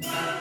Bye.